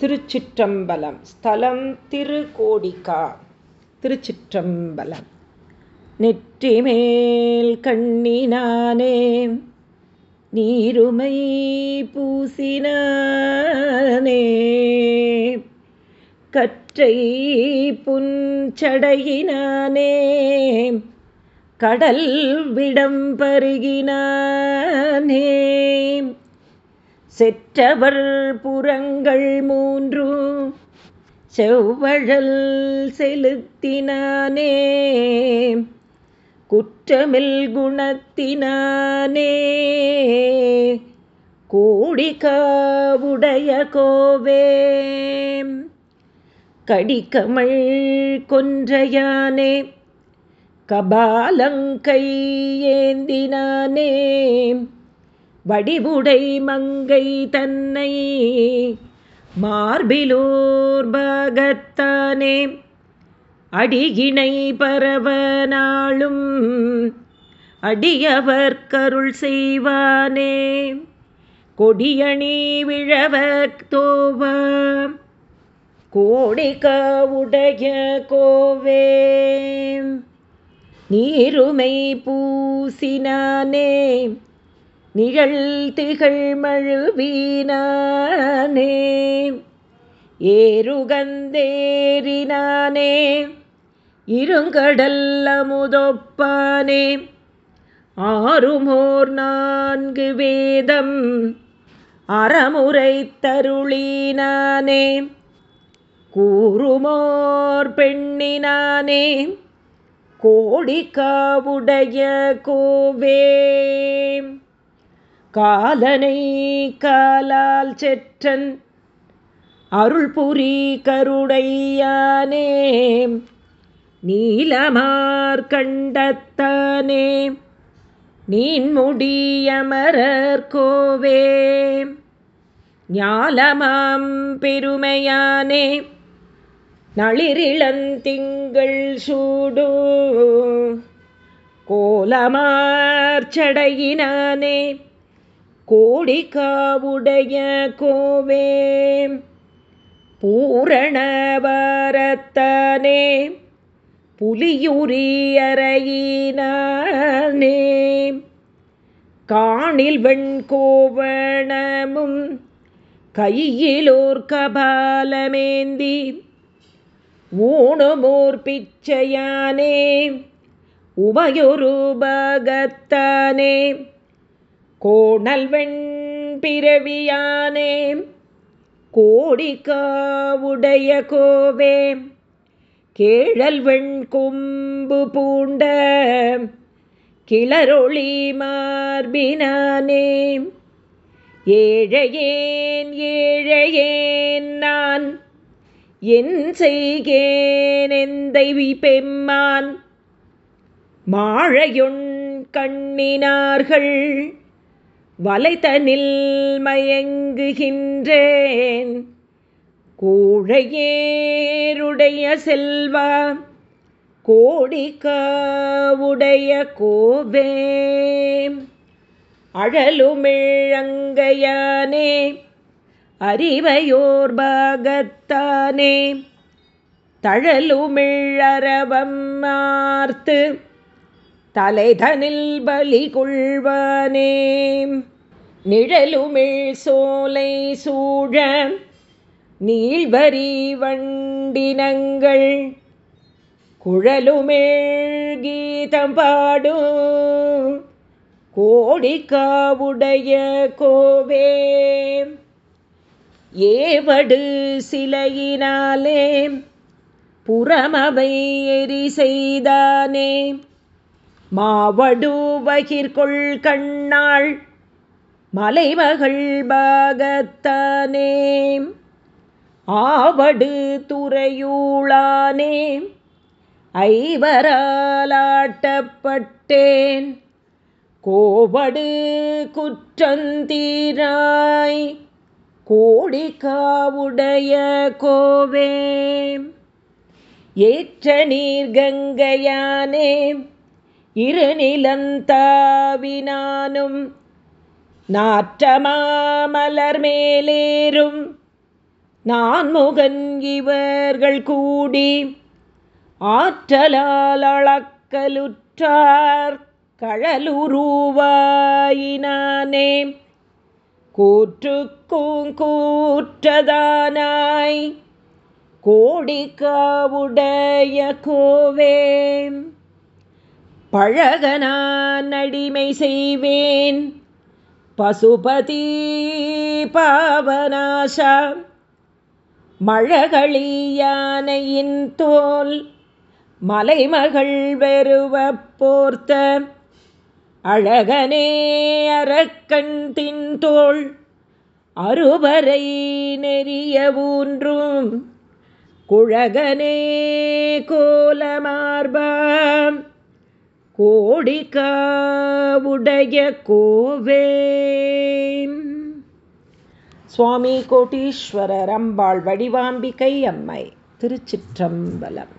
திருச்சிற்றம்பலம். ஸ்தலம் திருக்கோடிக்கா. திருச்சிற்றம்பலம். நெற்றிமேல் கண்ணினானே நீருமை பூசினானே. கற்றை புஞ்சடையினானே கடல் விடம் பருகினானே. செற்றவர் புறங்கள் மூன்று செவ்வழல் செலுத்தினானே. குற்றமில் குணத்தினானே. கோடிகாவுடைய கோவே. கடிக்கமள் கொன்றையானே. கபாலங்கை ஏந்தினானே. வடிவுடை மங்கை தன்னை மார்பிலோர் பாகத்தானே. அடிகிணை பரவனாளும் அடியவர் கருள் செய்வானே. கொடியணி விழவ தோவா கோடிக்காவுடைய கோவே. நீருமை பூசினானே. நிழல் திகழ் மழுவீனானே ஏறுகந்தேறினானே இருங்கடல் அமுதொப்பானே ஆறுமோர் நான்கு வேதம் அறமுறை தருளினானே கூறுமோர் பெண்ணினானே கோடிக்காவுடைய கோவே காலனை காலால் செற்றன். அருள் புரி கருடையானே. நீலமார் கண்டத்தானே. நீன்முடியமரர் கோவே. ஞாலமாம் பெருமையானே. நளிரிளந்திங்கள் சூடு. கோலமார்ச்சடையினானே கோடிக்காவுடைய கோவே. பூரணவரத்தனே புலியுரியறையினானே. காணில் வெண்கோவணமும் கையிலோர் கபாலமேந்தி ஊணுமோர் பிச்சையானே உமையொரு பகத்தானே. கோணல் வெண்பிறவியானே கோடிக்காவுடைய கோவே கேழல் வெண் கொம்பு பூண்ட கிளரொளி மார்பினானே. ஏழையேன் ஏழையேன் நான் என் செய்கேன் எந்தை பெம்மான் மாழையொன் கண்ணினார்கள் வலைதனில் மயங்குகின்றேன் கூழையேருடைய செல்வா கோடிக்காவுடைய கோவே அழலுமிழங்கையானே அறிவையோர் பாகத்தானே. தழலுமிழரவம் மார்த்து தலைதனில் பலி கொள்வானே. நிழலுமிழ் சோலை சூழ நீள்வரி வண்டினங்கள் குழலுமிழ் கீதம் பாடும் கோடிக்காவுடைய கோவே. ஏவடு சிலையினாலே புறமவை எரி செய்தானே. மாவடுவகிர்கொள் கண்ணாள் மலைமகள் பாகத்தானே. ஆவடு துறையூளானே ஐவராலாட்டப்பட்டேன். கோவடு குற்றந்தீராய் கோடிக்காவுடைய கோவே. ஏற்ற நீர் கங்கையானே இருநிலந்தாவினானும் நாற்றமாமலர் மேலேறும். நான் முகன் இவர்கள் கூடி ஆற்றலால் அளக்கலுற்றார். கழலுருவாயினானே கூற்றுக்கும் கூற்றதானாய். கோடிக்காவுடைய பழக நான் அடிமை செய்வேன். பசுபதி பாவனாசா மழகளியானையின் தோல். மலைமகள் வெறுவ போர்த்த. அழகனே அரக்கண் தின்தோள். அறுவரை நெறிய ஊன்றும். குழகனே கோலமார்பாம் கோடிக்காவுடைய கோவே சுவாமி கோட்டீஸ்வரர் அம்பாள் வடிவாம்பிகை அம்மை திருச்சிற்றம்பலம்.